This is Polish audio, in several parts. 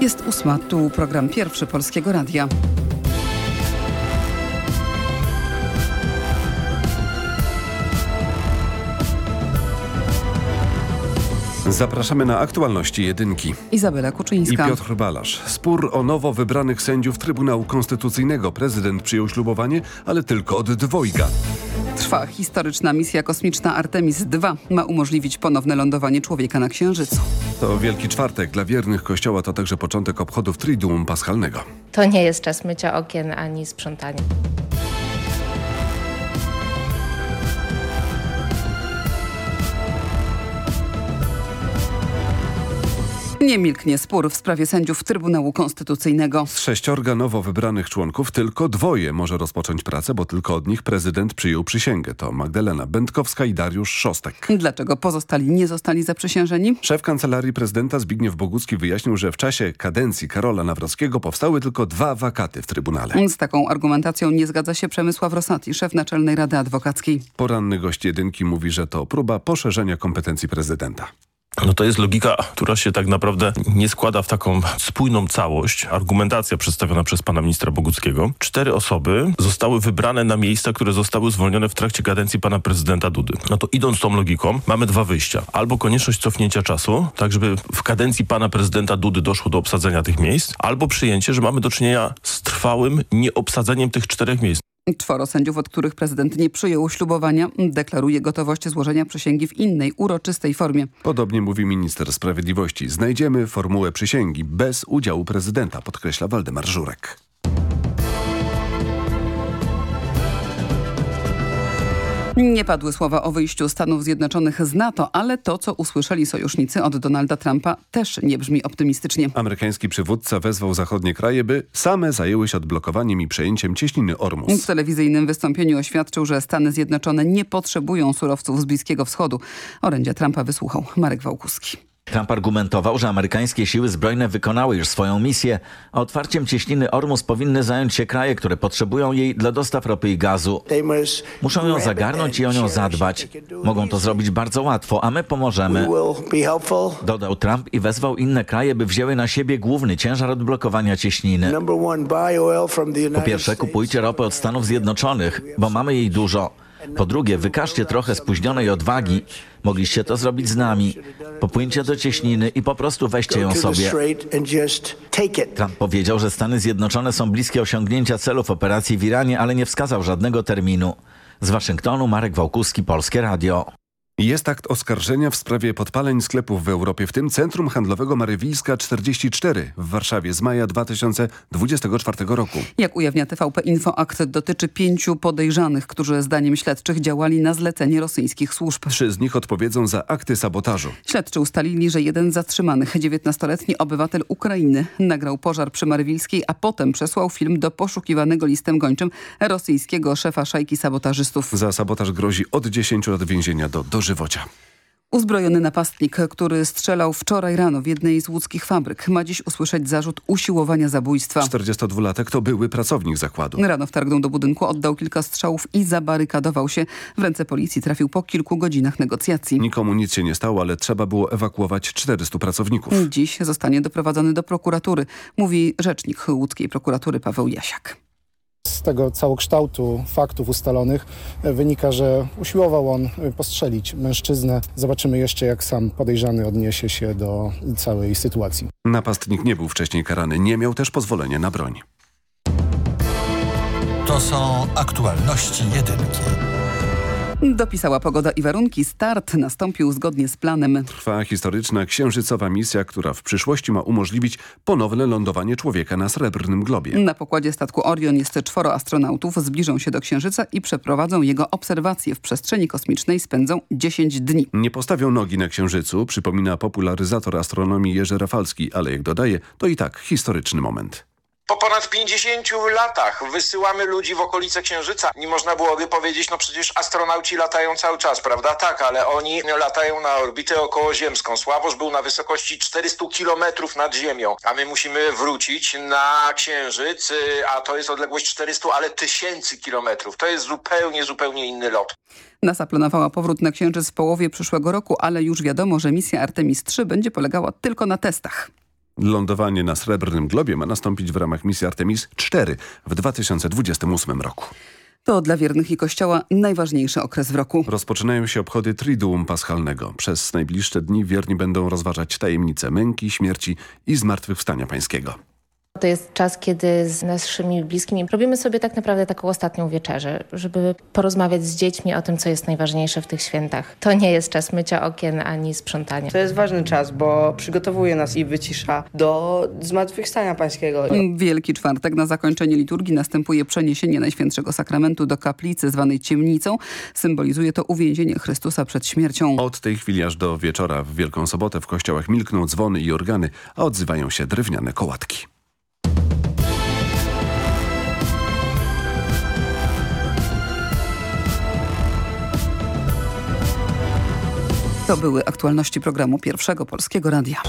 Jest ósma, tu program pierwszy Polskiego Radia. Zapraszamy na aktualności jedynki. Izabela I Kuczyńska. Piotr Balasz. Spór o nowo wybranych sędziów Trybunału Konstytucyjnego. Prezydent przyjął ślubowanie, ale tylko od dwojga. Trwa historyczna misja kosmiczna Artemis II. Ma umożliwić ponowne lądowanie człowieka na Księżycu. To Wielki Czwartek. Dla wiernych Kościoła to także początek obchodów Triduum Paschalnego. To nie jest czas mycia okien ani sprzątania. Nie milknie spór w sprawie sędziów Trybunału Konstytucyjnego. Z sześciorga nowo wybranych członków tylko dwoje może rozpocząć pracę, bo tylko od nich prezydent przyjął przysięgę. To Magdalena Będkowska i Dariusz Szostek. Dlaczego pozostali nie zostali zaprzysiężeni? Szef Kancelarii Prezydenta Zbigniew Bogucki wyjaśnił, że w czasie kadencji Karola Nawrockiego powstały tylko dwa wakaty w Trybunale. Z taką argumentacją nie zgadza się Przemysław Rosati, szef Naczelnej Rady Adwokackiej. Poranny gość jedynki mówi, że to próba poszerzenia kompetencji prezydenta. No to jest logika, która się tak naprawdę nie składa w taką spójną całość. Argumentacja przedstawiona przez pana ministra Boguckiego. Cztery osoby zostały wybrane na miejsca, które zostały zwolnione w trakcie kadencji pana prezydenta Dudy. No to idąc tą logiką, mamy dwa wyjścia. Albo konieczność cofnięcia czasu, tak żeby w kadencji pana prezydenta Dudy doszło do obsadzenia tych miejsc, albo przyjęcie, że mamy do czynienia z trwałym nieobsadzeniem tych czterech miejsc. Czworo sędziów, od których prezydent nie przyjął ślubowania, deklaruje gotowość złożenia przysięgi w innej, uroczystej formie. Podobnie mówi minister sprawiedliwości. Znajdziemy formułę przysięgi bez udziału prezydenta, podkreśla Waldemar Żurek. Nie padły słowa o wyjściu Stanów Zjednoczonych z NATO, ale to, co usłyszeli sojusznicy od Donalda Trumpa, też nie brzmi optymistycznie. Amerykański przywódca wezwał zachodnie kraje, by same zajęły się odblokowaniem i przejęciem cieśniny W Ormus. telewizyjnym wystąpieniu oświadczył, że Stany Zjednoczone nie potrzebują surowców z Bliskiego Wschodu. Orędzia Trumpa wysłuchał Marek Wałkuski. Trump argumentował, że amerykańskie siły zbrojne wykonały już swoją misję, a otwarciem cieśniny Ormus powinny zająć się kraje, które potrzebują jej dla dostaw ropy i gazu. Muszą ją zagarnąć i o nią zadbać. Mogą to zrobić bardzo łatwo, a my pomożemy. Dodał Trump i wezwał inne kraje, by wzięły na siebie główny ciężar odblokowania cieśniny. Po pierwsze, kupujcie ropę od Stanów Zjednoczonych, bo mamy jej dużo. Po drugie, wykażcie trochę spóźnionej odwagi. Mogliście to zrobić z nami. Popłyńcie do cieśniny i po prostu weźcie ją sobie. Trump powiedział, że Stany Zjednoczone są bliskie osiągnięcia celów operacji w Iranie, ale nie wskazał żadnego terminu. Z Waszyngtonu Marek Wałkuski, Polskie Radio. Jest akt oskarżenia w sprawie podpaleń sklepów w Europie, w tym Centrum Handlowego Marywilska 44 w Warszawie z maja 2024 roku. Jak ujawnia TVP Info, akt dotyczy pięciu podejrzanych, którzy zdaniem śledczych działali na zlecenie rosyjskich służb. Trzy z nich odpowiedzą za akty sabotażu. Śledczy ustalili, że jeden z zatrzymanych, 19-letni obywatel Ukrainy, nagrał pożar przy Marywilskiej, a potem przesłał film do poszukiwanego listem gończym rosyjskiego szefa szajki sabotażystów. Za sabotaż grozi od 10 lat więzienia do dożywocia. Uzbrojony napastnik, który strzelał wczoraj rano w jednej z łódzkich fabryk, ma dziś usłyszeć zarzut usiłowania zabójstwa. 42-latek to były pracownik zakładu. Rano wtargnął do budynku, oddał kilka strzałów i zabarykadował się. W ręce policji trafił po kilku godzinach negocjacji. Nikomu nic się nie stało, ale trzeba było ewakuować 400 pracowników. Dziś zostanie doprowadzony do prokuratury, mówi rzecznik łódzkiej prokuratury Paweł Jasiak. Z tego całokształtu faktów ustalonych e, wynika, że usiłował on e, postrzelić mężczyznę. Zobaczymy jeszcze, jak sam podejrzany odniesie się do całej sytuacji. Napastnik nie był wcześniej karany, nie miał też pozwolenia na broń. To są aktualności jedynki. Dopisała pogoda i warunki. Start nastąpił zgodnie z planem. Trwa historyczna księżycowa misja, która w przyszłości ma umożliwić ponowne lądowanie człowieka na Srebrnym Globie. Na pokładzie statku Orion jest czworo astronautów. Zbliżą się do Księżyca i przeprowadzą jego obserwacje w przestrzeni kosmicznej. Spędzą 10 dni. Nie postawią nogi na Księżycu, przypomina popularyzator astronomii Jerzy Rafalski, ale jak dodaje, to i tak historyczny moment. Po ponad 50 latach wysyłamy ludzi w okolice Księżyca. Nie można byłoby powiedzieć, no przecież astronauci latają cały czas, prawda? Tak, ale oni latają na orbitę okołoziemską. Sławosz był na wysokości 400 kilometrów nad Ziemią, a my musimy wrócić na Księżyc, y, a to jest odległość 400, ale tysięcy kilometrów. To jest zupełnie, zupełnie inny lot. NASA planowała powrót na Księżyc w połowie przyszłego roku, ale już wiadomo, że misja Artemis III będzie polegała tylko na testach. Lądowanie na Srebrnym Globie ma nastąpić w ramach misji Artemis 4 w 2028 roku. To dla wiernych i Kościoła najważniejszy okres w roku. Rozpoczynają się obchody Triduum Paschalnego. Przez najbliższe dni wierni będą rozważać tajemnice męki, śmierci i zmartwychwstania pańskiego. To jest czas, kiedy z naszymi bliskimi robimy sobie tak naprawdę taką ostatnią wieczerzę, żeby porozmawiać z dziećmi o tym, co jest najważniejsze w tych świętach. To nie jest czas mycia okien ani sprzątania. To jest ważny czas, bo przygotowuje nas i wycisza do zmartwychwstania pańskiego. Wielki czwartek na zakończenie liturgii następuje przeniesienie Najświętszego Sakramentu do kaplicy zwanej Ciemnicą. Symbolizuje to uwięzienie Chrystusa przed śmiercią. Od tej chwili aż do wieczora w Wielką Sobotę w kościołach milkną dzwony i organy, a odzywają się drewniane kołatki. To były aktualności programu Pierwszego Polskiego Radia.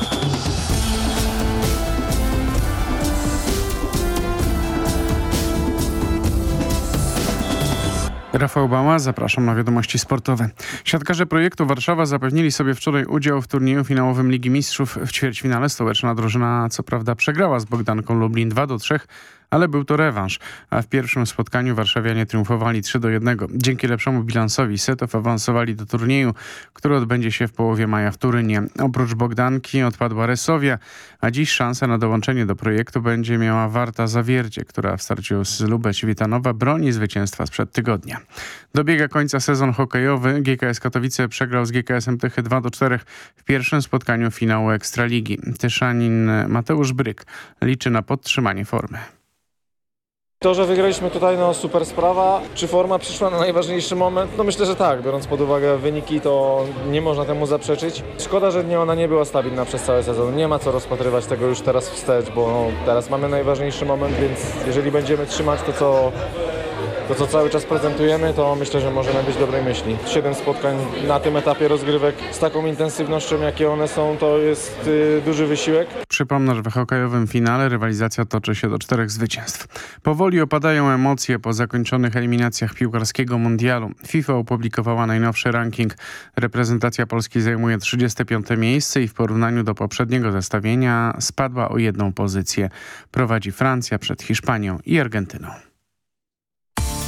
Rafał Bała, zapraszam na wiadomości sportowe. Siatkarze projektu Warszawa zapewnili sobie wczoraj udział w turnieju finałowym Ligi Mistrzów w ćwierćfinale. Stołeczna drużyna co prawda przegrała z Bogdanką Lublin 2 do 3, ale był to rewanż, a w pierwszym spotkaniu warszawianie triumfowali 3 do 1. Dzięki lepszemu bilansowi setów awansowali do turnieju, który odbędzie się w połowie maja w Turynie. Oprócz Bogdanki odpadła Resowia, a dziś szansa na dołączenie do projektu będzie miała Warta Zawierdzie, która w starciu z Lubeć Witanowa broni zwycięstwa sprzed tygodnia. Dobiega końca sezon hokejowy. GKS Katowice przegrał z GKS-em Tychy 2 do 4 w pierwszym spotkaniu finału Ekstraligi. Tyszanin Mateusz Bryk liczy na podtrzymanie formy. To, że wygraliśmy tutaj, no super sprawa. Czy forma przyszła na najważniejszy moment? No myślę, że tak. Biorąc pod uwagę wyniki, to nie można temu zaprzeczyć. Szkoda, że nie, ona nie była stabilna przez cały sezon. Nie ma co rozpatrywać tego już teraz wstecz, bo no, teraz mamy najważniejszy moment, więc jeżeli będziemy trzymać to, co to, co cały czas prezentujemy, to myślę, że możemy być dobrej myśli. Siedem spotkań na tym etapie rozgrywek z taką intensywnością, jakie one są, to jest y, duży wysiłek. Przypomnę, że w hokejowym finale rywalizacja toczy się do czterech zwycięstw. Powoli opadają emocje po zakończonych eliminacjach piłkarskiego mundialu. FIFA opublikowała najnowszy ranking. Reprezentacja Polski zajmuje 35 miejsce i w porównaniu do poprzedniego zestawienia spadła o jedną pozycję. Prowadzi Francja przed Hiszpanią i Argentyną.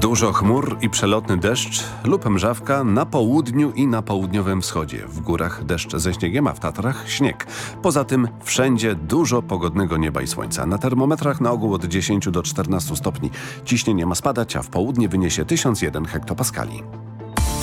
Dużo chmur i przelotny deszcz lub mrzawka na południu i na południowym wschodzie. W górach deszcz ze śniegiem, a w Tatrach śnieg. Poza tym wszędzie dużo pogodnego nieba i słońca. Na termometrach na ogół od 10 do 14 stopni. Ciśnienie ma spadać, a w południe wyniesie 1001 hektopaskali.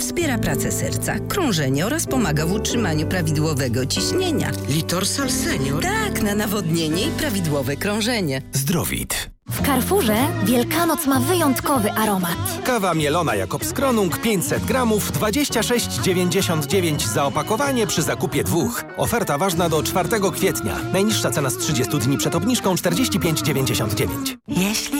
wspiera pracę serca, krążenie oraz pomaga w utrzymaniu prawidłowego ciśnienia. Litorsal Senior? Tak, na nawodnienie i prawidłowe krążenie. Zdrowit. W Carrefourze Wielkanoc ma wyjątkowy aromat. Kawa mielona Jakobs Kronung 500 gramów 26,99 za opakowanie przy zakupie dwóch. Oferta ważna do 4 kwietnia. Najniższa cena z 30 dni przed obniżką 45,99. Jeśli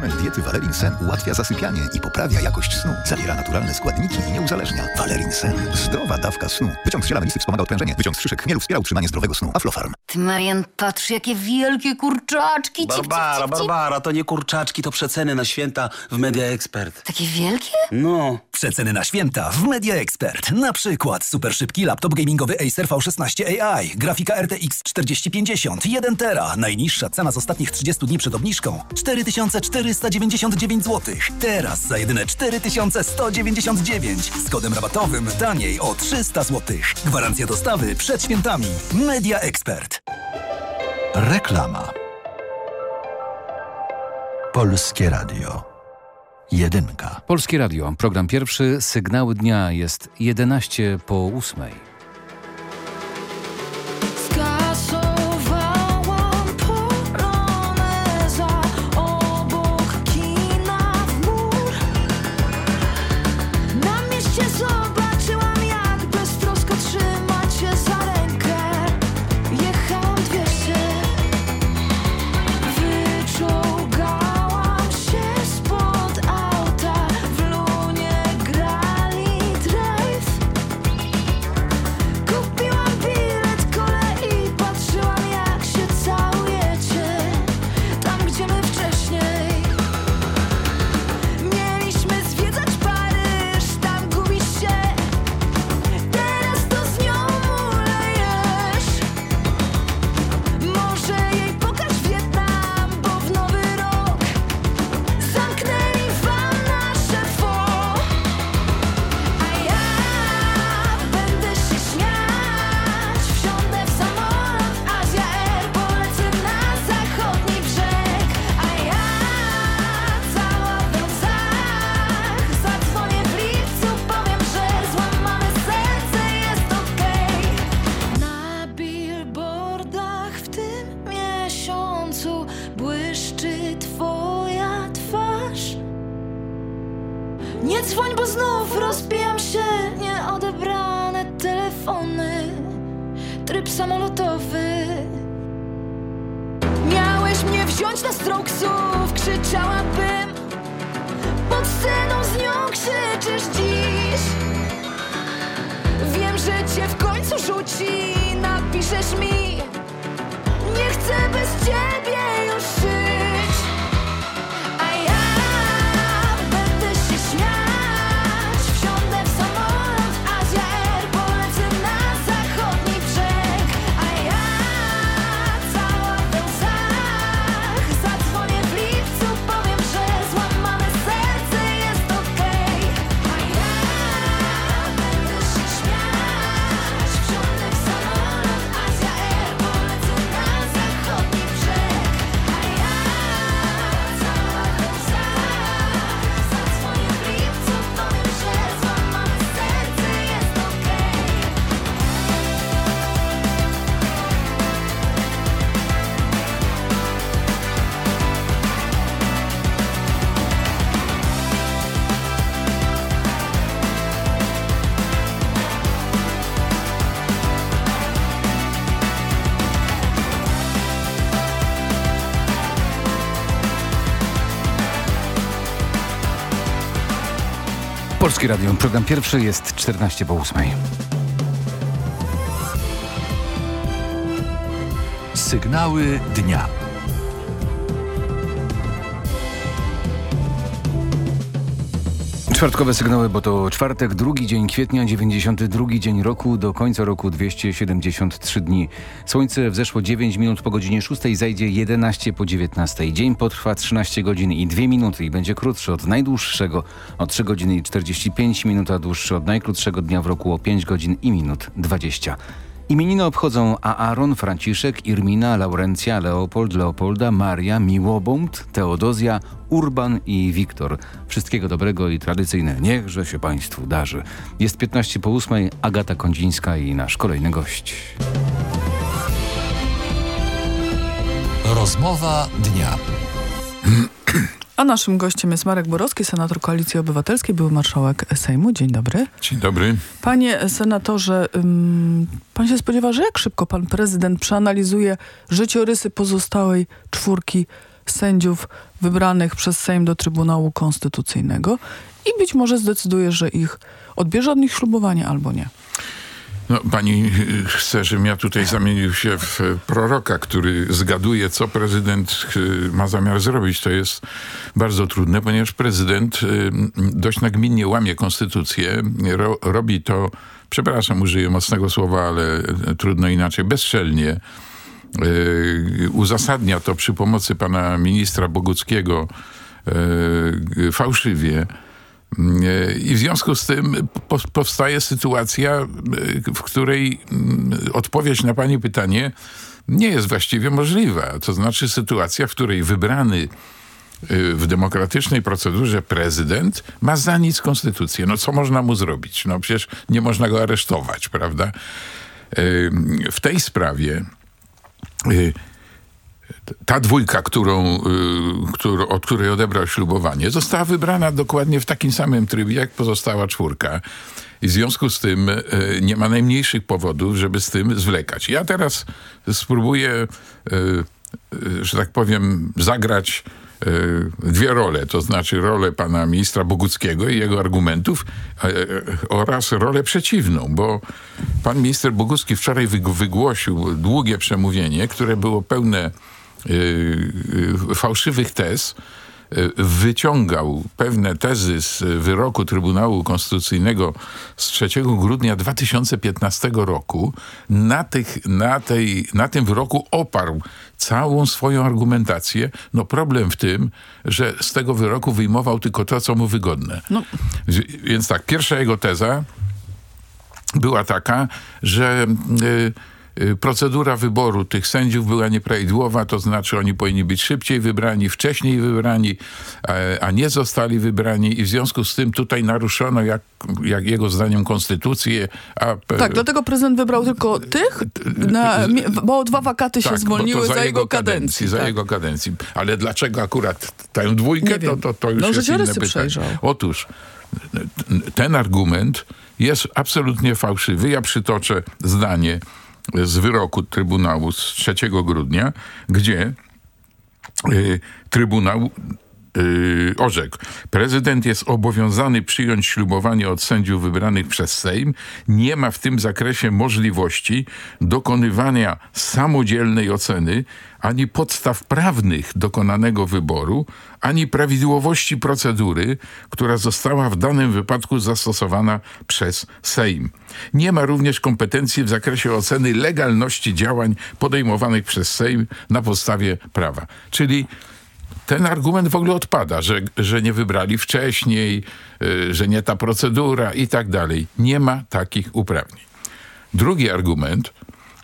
Suplement diety Valerin Sen ułatwia zasypianie i poprawia jakość snu. Zawiera naturalne składniki i nie uzależnia. Valerin Sen. Zdrowa dawka snu. Wyciąg z ziela melisy wspomaga odprężenie. Wyciąg z szyszek chmielu wspiera utrzymanie zdrowego snu. Aflofarm. Ty, Marian, patrz, jakie wielkie kurczaczki. Cip, cip, Barbara, cip, cip. Barbara, to nie kurczaczki, to przeceny na święta w Media Expert. Takie wielkie? No. Przeceny na święta w Media Expert. Na przykład super szybki laptop gamingowy Acer V16 AI, grafika RTX 4050, 1 tera. Najniższa cena z ostatnich 30 dni przed obniżką 499 zł. Teraz za jedyne 4199 z kodem rabatowym taniej o 300 zł. Gwarancja dostawy przed świętami. Media Expert. Reklama. Polskie Radio. Jedynka. Polskie Radio. Program pierwszy. Sygnały dnia jest 11 po 8. Polskie Radio, program pierwszy jest 14 po ósmej. Sygnały dnia. Czwartkowe sygnały, bo to czwartek, drugi dzień kwietnia, 92 dzień roku, do końca roku 273 dni. Słońce wzeszło 9 minut po godzinie 6, zajdzie 11 po 19. Dzień potrwa 13 godzin i 2 minuty i będzie krótszy od najdłuższego o 3 godziny i 45 minut, a dłuższy od najkrótszego dnia w roku o 5 godzin i minut 20. Imieniny obchodzą Aaron, Franciszek, Irmina, Laurencja, Leopold, Leopolda, Maria, Miłobąd, Teodozja, Urban i Wiktor. Wszystkiego dobrego i tradycyjne. Niechże się Państwu darzy. Jest 15 po 8, Agata Kondzińska i nasz kolejny gość. Rozmowa dnia. A naszym gościem jest Marek Borowski, senator Koalicji Obywatelskiej, były marszałek Sejmu. Dzień dobry. Dzień dobry. Panie senatorze, pan się spodziewa, że jak szybko pan prezydent przeanalizuje życiorysy pozostałej czwórki sędziów wybranych przez Sejm do Trybunału Konstytucyjnego i być może zdecyduje, że ich odbierze od nich ślubowanie albo nie? No, pani chce, żebym ja tutaj zamienił się w proroka, który zgaduje, co prezydent y, ma zamiar zrobić. To jest bardzo trudne, ponieważ prezydent y, dość nagminnie łamie konstytucję. Ro, robi to, przepraszam, użyję mocnego słowa, ale trudno inaczej, bezczelnie. Uzasadnia to przy pomocy pana ministra Boguckiego fałszywie. Yy, I w związku z tym po, powstaje sytuacja, w której odpowiedź na pani pytanie nie jest właściwie możliwa. To znaczy sytuacja, w której wybrany w demokratycznej procedurze prezydent ma za nic konstytucję. No co można mu zrobić? No przecież nie można go aresztować, prawda? W tej sprawie ta dwójka, którą, którą, od której odebrał ślubowanie, została wybrana dokładnie w takim samym trybie, jak pozostała czwórka. I w związku z tym nie ma najmniejszych powodów, żeby z tym zwlekać. Ja teraz spróbuję, że tak powiem, zagrać dwie role, to znaczy rolę pana ministra Boguckiego i jego argumentów oraz rolę przeciwną, bo pan minister Bogucki wczoraj wygłosił długie przemówienie, które było pełne fałszywych tez, wyciągał pewne tezy z wyroku Trybunału Konstytucyjnego z 3 grudnia 2015 roku. Na, tych, na, tej, na tym wyroku oparł całą swoją argumentację. No problem w tym, że z tego wyroku wyjmował tylko to, co mu wygodne. No. Więc tak, pierwsza jego teza była taka, że... Yy, procedura wyboru tych sędziów była nieprawidłowa, to znaczy oni powinni być szybciej wybrani, wcześniej wybrani, a nie zostali wybrani i w związku z tym tutaj naruszono, jak, jak jego zdaniem, konstytucję. A, tak, dlatego prezydent wybrał tylko tych, na, bo dwa wakaty tak, się zwolniły za, za, jego kadencji. kadencji za tak. jego kadencji. Ale dlaczego akurat tę dwójkę, to, to, to już no, jest inne pytanie. Przejrzał. Otóż ten argument jest absolutnie fałszywy. Ja przytoczę zdanie z wyroku Trybunału z 3 grudnia, gdzie y, Trybunał y, orzekł. Prezydent jest obowiązany przyjąć ślubowanie od sędziów wybranych przez Sejm. Nie ma w tym zakresie możliwości dokonywania samodzielnej oceny ani podstaw prawnych dokonanego wyboru, ani prawidłowości procedury, która została w danym wypadku zastosowana przez Sejm. Nie ma również kompetencji w zakresie oceny legalności działań podejmowanych przez Sejm na podstawie prawa. Czyli ten argument w ogóle odpada, że, że nie wybrali wcześniej, yy, że nie ta procedura i tak dalej. Nie ma takich uprawnień. Drugi argument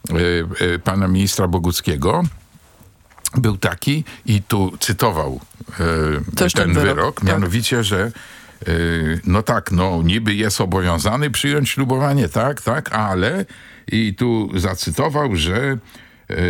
yy, yy, pana ministra Boguckiego był taki, i tu cytował ten, ten wyrok, wyrok tak. mianowicie, że no tak, no niby jest obowiązany przyjąć ślubowanie, tak, tak, ale i tu zacytował, że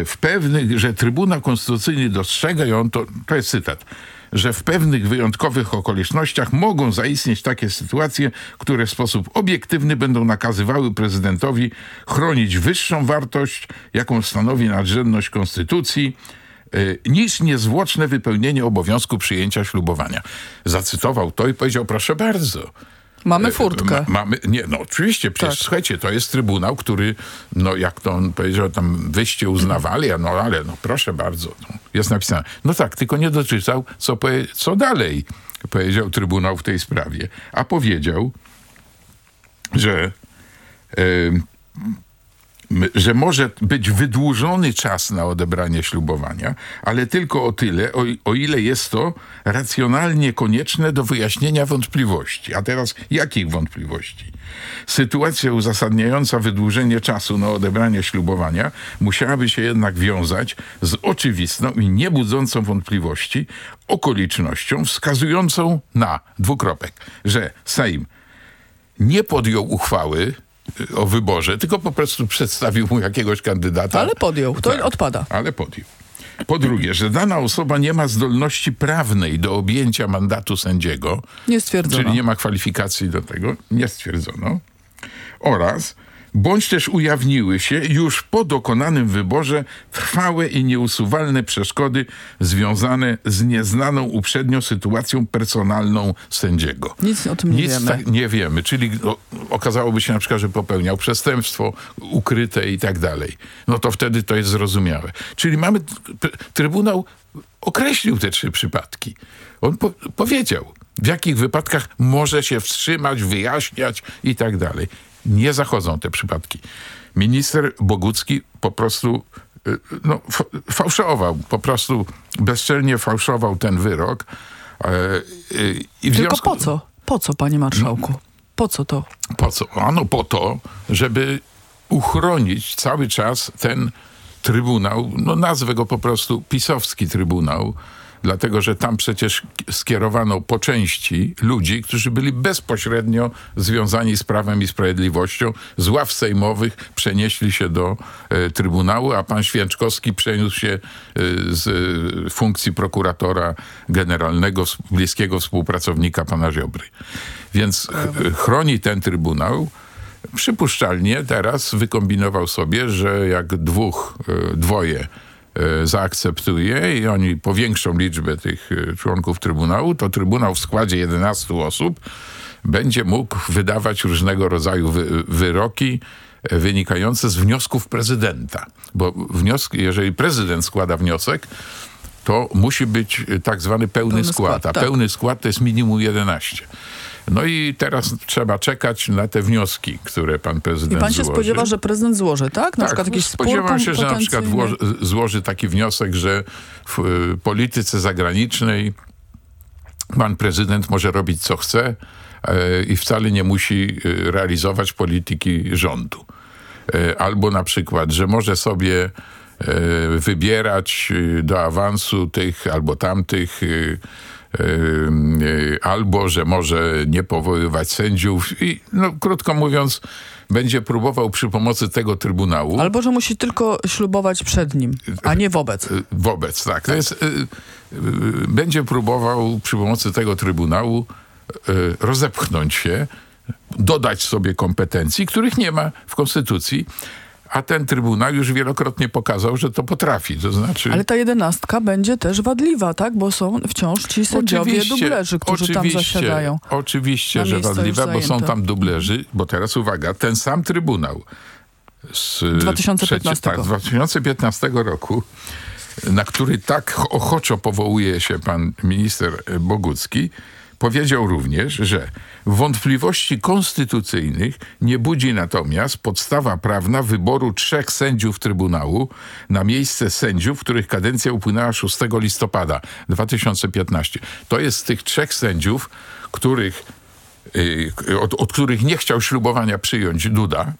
w pewnych, że Trybunał Konstytucyjny dostrzega, on to, to jest cytat, że w pewnych wyjątkowych okolicznościach mogą zaistnieć takie sytuacje, które w sposób obiektywny będą nakazywały prezydentowi chronić wyższą wartość, jaką stanowi nadrzędność Konstytucji, niż niezwłoczne wypełnienie obowiązku przyjęcia ślubowania. Zacytował to i powiedział, proszę bardzo. Mamy furtkę. Ma, mamy, nie, no oczywiście, przecież tak. słuchajcie, to jest trybunał, który, no jak to on powiedział, tam wyście uznawali, no ale no proszę bardzo, no, jest napisane. No tak, tylko nie doczytał, co, powie, co dalej powiedział trybunał w tej sprawie. A powiedział, że m- że może być wydłużony czas na odebranie ślubowania, ale tylko o tyle, o, o ile jest to racjonalnie konieczne do wyjaśnienia wątpliwości. A teraz jakich wątpliwości? Sytuacja uzasadniająca wydłużenie czasu na odebranie ślubowania musiałaby się jednak wiązać z oczywistą i niebudzącą wątpliwości okolicznością wskazującą na dwukropek, że Sejm nie podjął uchwały o wyborze, tylko po prostu przedstawił mu jakiegoś kandydata. Ale podjął, to Tak, odpada. Ale podjął. Po drugie, że dana osoba nie ma zdolności prawnej do objęcia mandatu sędziego, Nie stwierdzono. czyli nie ma kwalifikacji do tego, nie stwierdzono. Oraz bądź też ujawniły się już po dokonanym wyborze trwałe i nieusuwalne przeszkody związane z nieznaną uprzednio sytuacją personalną sędziego. Nic o tym nie Nic wiemy. tak nie wiemy, czyli o, okazałoby się na przykład, że popełniał przestępstwo ukryte i tak dalej. No to wtedy to jest zrozumiałe. Czyli mamy, Trybunał określił te trzy przypadki. On po, powiedział, w jakich wypadkach może się wstrzymać, wyjaśniać i tak dalej. Nie zachodzą te przypadki. Minister Bogucki po prostu y, no, fa- fałszował, po prostu bezczelnie fałszował ten wyrok. E, y, i w Tylko po co? Po co, panie marszałku? Po co to? po co? Ano po to, żeby uchronić cały czas ten trybunał, no nazwę go po prostu pisowski trybunał, dlatego że tam przecież skierowano po części ludzi, którzy byli bezpośrednio związani z prawem i sprawiedliwością. Z ław sejmowych przenieśli się do e, trybunału, a pan Święczkowski przeniósł się e, z e, funkcji prokuratora generalnego, bliskiego współpracownika pana Ziobry. Więc e, chroni ten trybunał. Przypuszczalnie teraz wykombinował sobie, że jak dwóch, e, dwoje zaakceptuje i oni powiększą liczbę tych e, członków Trybunału, to Trybunał w składzie 11 osób będzie mógł wydawać różnego rodzaju wy, wyroki e, wynikające z wniosków prezydenta. Bo wnioski, jeżeli prezydent składa wniosek, to musi być e, tak zwany pełny, Pełny skład. skład, A tak. pełny skład to jest minimum 11. No i teraz trzeba czekać na te wnioski, które pan I prezydent pan się złoży. spodziewa, że prezydent złoży, tak? Na tak, przykład jakiś spór spodziewam się, że na przykład złoży taki wniosek, że w y, polityce zagranicznej pan prezydent może robić co chce e, i wcale nie musi y, realizować polityki rządu. E, Albo na przykład, że może sobie e, wybierać y, do awansu tych albo tamtych, y, y, y, albo że może nie powoływać sędziów i no, krótko mówiąc będzie próbował przy pomocy tego trybunału Albo, że musi tylko ślubować przed nim, a nie wobec. Y, Wobec, tak. To jest, y, y, będzie próbował przy pomocy tego Trybunału y, rozepchnąć się, dodać sobie kompetencji, których nie ma w Konstytucji, a ten Trybunał już wielokrotnie pokazał, że to potrafi. To znaczy... Ale ta jedenastka będzie też wadliwa, tak? Bo są wciąż ci sędziowie Oczywiście, dublerzy, którzy tam zasiadają. Oczywiście, że wadliwe, bo są tam dublerzy, bo teraz uwaga, ten sam Trybunał z 2015. tak, z 2015 roku, na który tak ochoczo powołuje się pan minister Bogucki, powiedział również, że wątpliwości konstytucyjnych nie budzi natomiast podstawa prawna wyboru trzech sędziów Trybunału na miejsce sędziów, których kadencja upłynęła 6 listopada 2015. To jest z tych trzech sędziów, których, y, od, od których nie chciał ślubowania przyjąć Duda,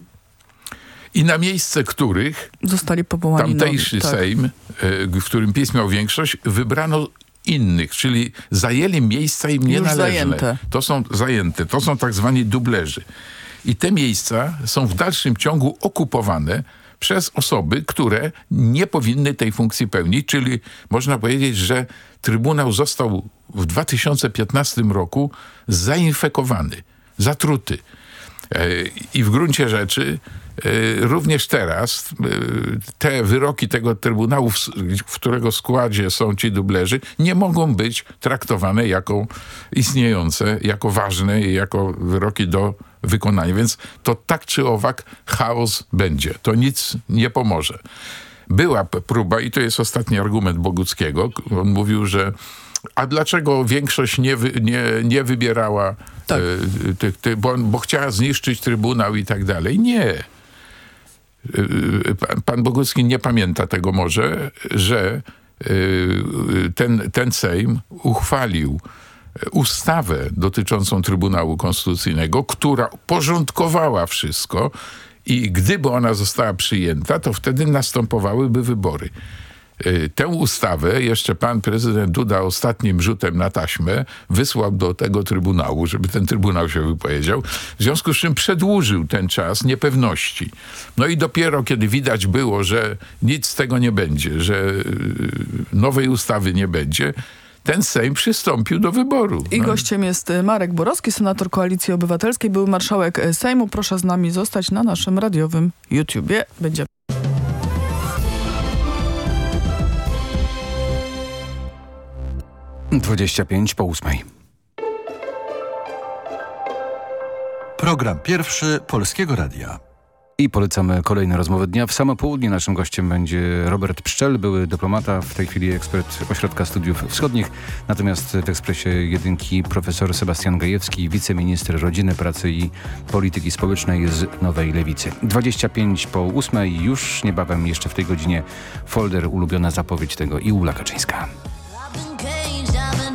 i na miejsce których Zostali powołani tamtejszy nowi, tak. Sejm, y, w którym PiS miał większość, wybrano innych, czyli zajęli miejsca im nienależne. To są zajęte, to są tak zwani dublerzy. I te miejsca są w dalszym ciągu okupowane przez osoby, które nie powinny tej funkcji pełnić, czyli można powiedzieć, że Trybunał został w 2015 roku zainfekowany, zatruty. E, I w gruncie rzeczy również teraz e, te wyroki tego Trybunału, w, którego składzie są ci dublerzy, nie mogą być traktowane jako istniejące, jako ważne i jako wyroki do wykonania. Więc to tak czy owak chaos będzie. To nic nie pomoże. Była próba, i to jest ostatni argument Boguckiego, on mówił, że a dlaczego większość nie, wy, nie, nie wybierała Tak. e, tych, tych, bo, bo chciała zniszczyć Trybunał i tak dalej? Nie. Y, pan- pan Bogucki nie pamięta tego może, że y, ten, ten Sejm uchwalił ustawę dotyczącą Trybunału Konstytucyjnego, która porządkowała wszystko i gdyby ona została przyjęta, to wtedy następowałyby wybory. Y, Tę ustawę jeszcze pan prezydent Duda ostatnim rzutem na taśmę wysłał do tego Trybunału, żeby ten Trybunał się wypowiedział, w związku z czym przedłużył ten czas niepewności. No i dopiero kiedy widać było, że nic z tego nie będzie, że y, nowej ustawy nie będzie, ten Sejm przystąpił do wyboru. I No. gościem jest y, Marek Borowski, senator Koalicji Obywatelskiej, były marszałek Sejmu. Proszę z nami zostać na naszym radiowym YouTubie. Będzie 25 po ósmej. Program pierwszy Polskiego Radia. I polecamy kolejne rozmowy dnia. W samo południe naszym gościem będzie Robert Pszczel, były dyplomata, w tej chwili ekspert Ośrodka Studiów Wschodnich. Natomiast w Ekspresie Jedynki profesor Sebastian Gajewski, wiceminister rodziny, pracy i polityki społecznej z Nowej Lewicy. 25 po 8 już niebawem jeszcze w tej godzinie folder ulubiona zapowiedź tego i Ula Kaczyńska. diamond.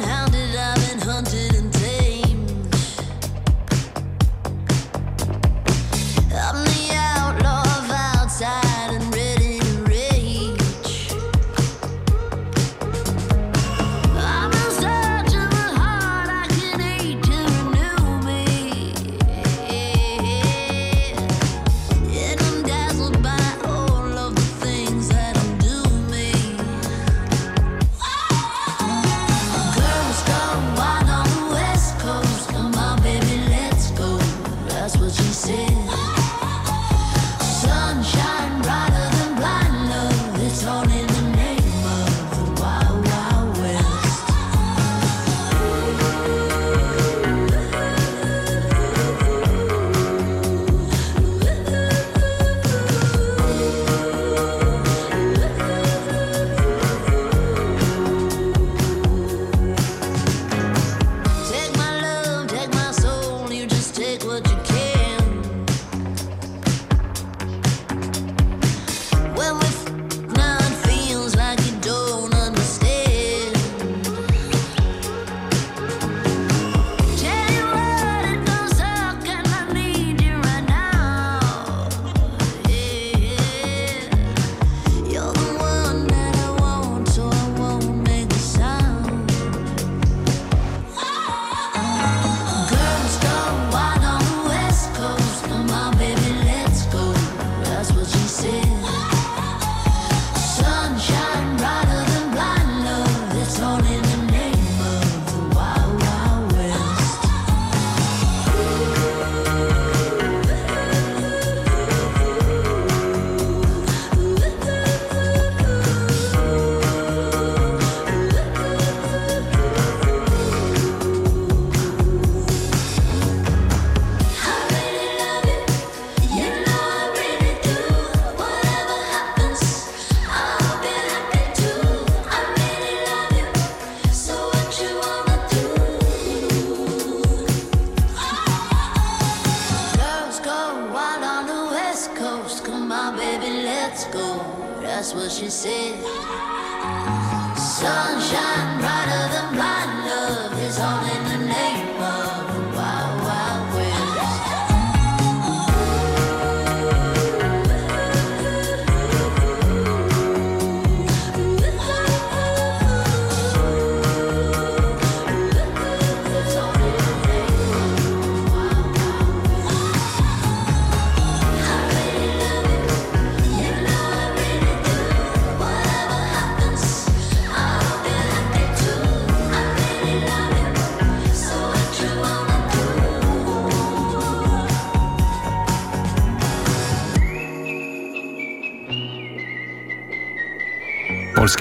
Say.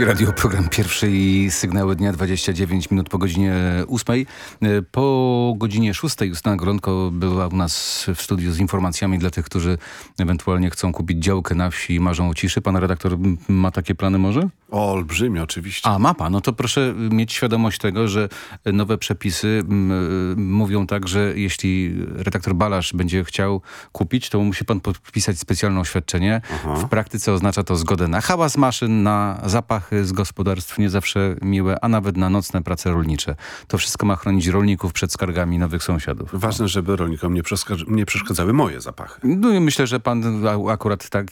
Polskie Radio, program pierwszy i sygnały dnia 29 minut po godzinie 8. Po godzinie 6 Justyna Goronko była u nas w studiu z informacjami dla tych, którzy ewentualnie chcą kupić działkę na wsi i marzą o ciszy. Pan redaktor ma takie plany może? O, olbrzymie, oczywiście. A, ma pan. No to proszę mieć świadomość tego, że nowe przepisy mówią tak, że jeśli redaktor Balasz będzie chciał kupić, to musi pan podpisać specjalne oświadczenie. W praktyce oznacza to zgodę na hałas maszyn, na zapachy z gospodarstw nie zawsze miłe, a nawet na nocne prace rolnicze. To wszystko ma chronić rolników przed skargami nowych sąsiadów. Ważne, żeby rolnikom nie, nie przeszkadzały moje zapachy. No i myślę, że pan akurat tak...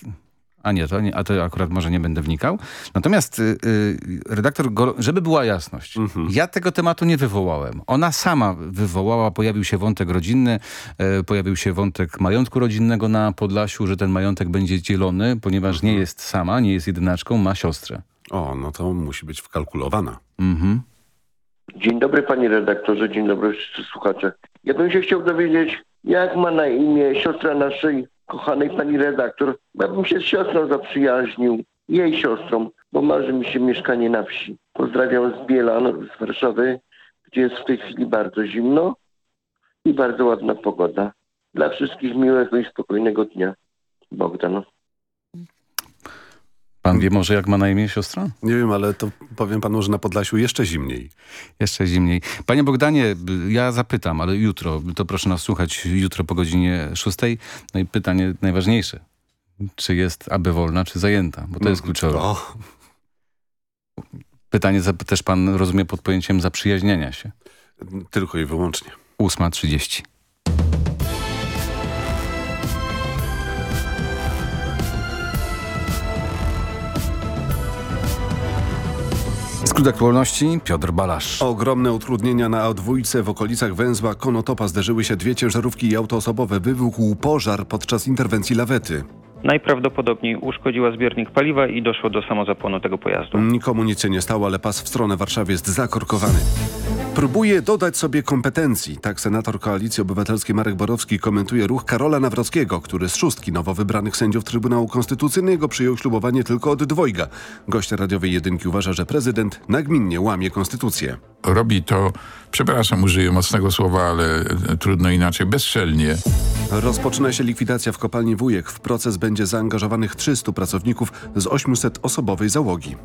A nie, to, nie, a to akurat może nie będę wnikał. Natomiast y, y, redaktor, Golo, żeby była jasność, ja tego tematu nie wywołałem. Ona sama wywołała, pojawił się wątek rodzinny, e, pojawił się wątek majątku rodzinnego na Podlasiu, że ten majątek będzie dzielony, ponieważ nie jest sama, nie jest jedynaczką, ma siostrę. O, no to musi być wkalkulowana. Mhm. Dzień dobry panie redaktorze, dzień dobry wszyscy słuchacze. Ja bym się chciał dowiedzieć, jak ma na imię siostra naszej kochanej pani redaktor. Ja bym się z siostrą zaprzyjaźnił, jej siostrą, bo marzy mi się mieszkanie na wsi. Pozdrawiam z Bielan, z Warszawy, gdzie jest w tej chwili bardzo zimno i bardzo ładna pogoda. Dla wszystkich miłego i spokojnego dnia. Bogdan. Pan wie może, jak ma na imię siostra? Nie wiem, ale to powiem panu, że na Podlasiu jeszcze zimniej. Jeszcze zimniej. Panie Bogdanie, ja zapytam, ale jutro, to proszę nas słuchać jutro po godzinie 6. No i pytanie najważniejsze. Czy jest aby wolna, czy zajęta? Bo to jest kluczowe. O, Pytanie za- też pan rozumie pod pojęciem zaprzyjaźniania się. tylko i wyłącznie. 8.30. Skrót aktualności Piotr Balasz. Ogromne utrudnienia na A2 w okolicach węzła Konotopa zderzyły się dwie ciężarówki i auto osobowe. Wybuchł pożar podczas interwencji lawety. Najprawdopodobniej uszkodziła zbiornik paliwa i doszło do samozapłonu tego pojazdu. Nikomu nic się nie stało, ale pas w stronę Warszawy jest zakorkowany. Próbuje dodać sobie kompetencji. Tak senator Koalicji Obywatelskiej Marek Borowski komentuje ruch Karola Nawrockiego, który z szóstki nowo wybranych sędziów Trybunału Konstytucyjnego przyjął ślubowanie tylko od dwojga. Gość radiowej jedynki uważa, że prezydent nagminnie łamie konstytucję. Robi to, przepraszam, użyję mocnego słowa, ale e, trudno inaczej, bezczelnie. Rozpoczyna się likwidacja w kopalni Wujek. W proces będzie zaangażowanych 300 pracowników z 800-osobowej załogi.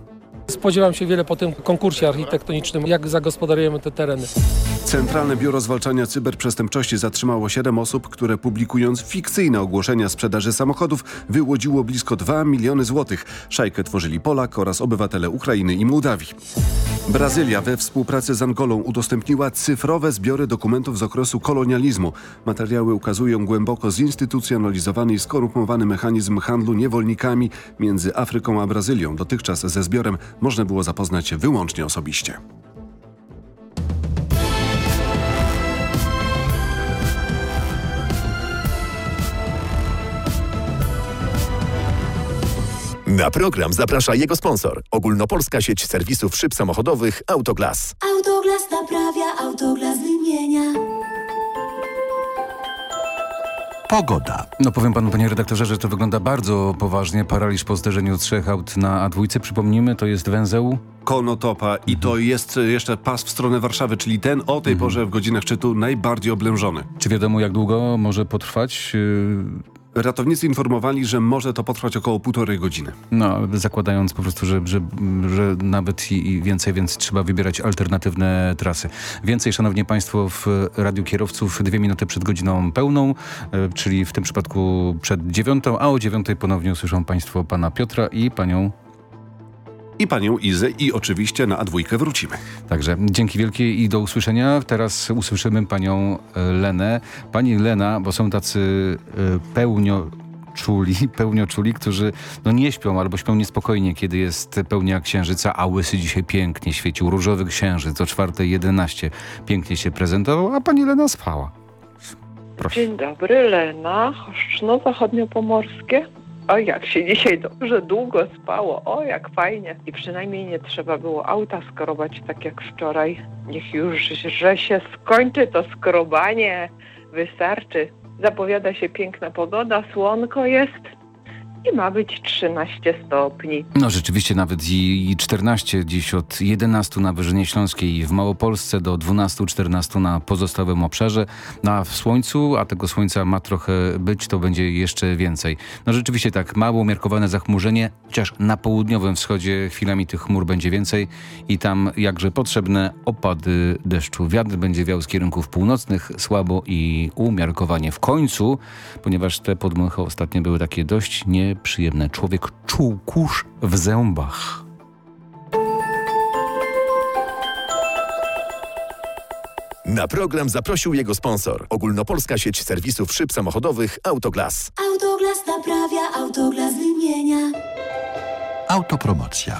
Spodziewam się wiele po tym konkursie architektonicznym, jak zagospodarujemy te tereny. Centralne Biuro Zwalczania Cyberprzestępczości zatrzymało 7 osób, które publikując fikcyjne ogłoszenia sprzedaży samochodów wyłodziło blisko 2 miliony złotych. Szajkę tworzyli Polak oraz obywatele Ukrainy i Mołdawii. Brazylia we współpracy z Angolą udostępniła cyfrowe zbiory dokumentów z okresu kolonializmu. Materiały ukazują głęboko zinstytucjonalizowany i skorumpowany mechanizm handlu niewolnikami między Afryką a Brazylią. Dotychczas ze zbiorem można było zapoznać się wyłącznie osobiście. Na program zaprasza jego sponsor. Ogólnopolska sieć serwisów szyb samochodowych Autoglas. Autoglas naprawia, autoglas wymienia. Pogoda. No powiem panu, panie redaktorze, że to wygląda bardzo poważnie. Paraliż po zderzeniu trzech aut na A2. Przypomnijmy, to jest węzeł Konotopa i to jest jeszcze pas w stronę Warszawy, czyli ten o tej porze w godzinach szczytu najbardziej oblężony. Czy wiadomo, jak długo może potrwać? Yy, Ratownicy informowali, że może to potrwać około półtorej godziny. No, zakładając po prostu, że, że, że nawet i, więcej, więc trzeba wybierać alternatywne trasy. Więcej, szanowni państwo, w Radiu Kierowców dwie minuty przed godziną pełną, e, czyli w tym przypadku przed dziewiątą, a o dziewiątej ponownie usłyszą państwo pana Piotra i panią I panią Izę i oczywiście na A2 wrócimy. Także dzięki wielkie i do usłyszenia. Teraz usłyszymy panią Lenę. Pani Lena, bo są tacy e, pełnio czuli, pełnioczuli, którzy no nie śpią albo śpią niespokojnie, kiedy jest pełnia księżyca, a łysy dzisiaj pięknie świecił. Różowy księżyc o 4.11 pięknie się prezentował, a pani Lena spała. Proszę. Dzień dobry, Lena, Chrzczno Zachodniopomorskie. O, jak się dzisiaj dobrze długo spało, o, jak fajnie. I przynajmniej nie trzeba było auta skrobać tak jak wczoraj. Niech już, że się skończy to skrobanie, wystarczy. Zapowiada się piękna pogoda, słonko jest. I ma być 13 stopni. No rzeczywiście nawet i, i 14, dziś od 11 na Wyżynie Śląskiej w Małopolsce do 12-14 na pozostałym obszarze. Na w słońcu, a tego słońca ma trochę być, to będzie jeszcze więcej. No rzeczywiście tak, mało umiarkowane zachmurzenie, chociaż na południowym wschodzie chwilami tych chmur będzie więcej i tam jakże potrzebne opady deszczu. Wiatr będzie wiał z kierunków północnych słabo i umiarkowanie. W końcu, ponieważ te podmuchy ostatnio były takie dość nieprzyjemne. Człowiek czuł kurz w zębach. Na program zaprosił jego sponsor. Ogólnopolska sieć serwisów szyb samochodowych Autoglas. Autoglas naprawia, autoglas wymienia. Autopromocja.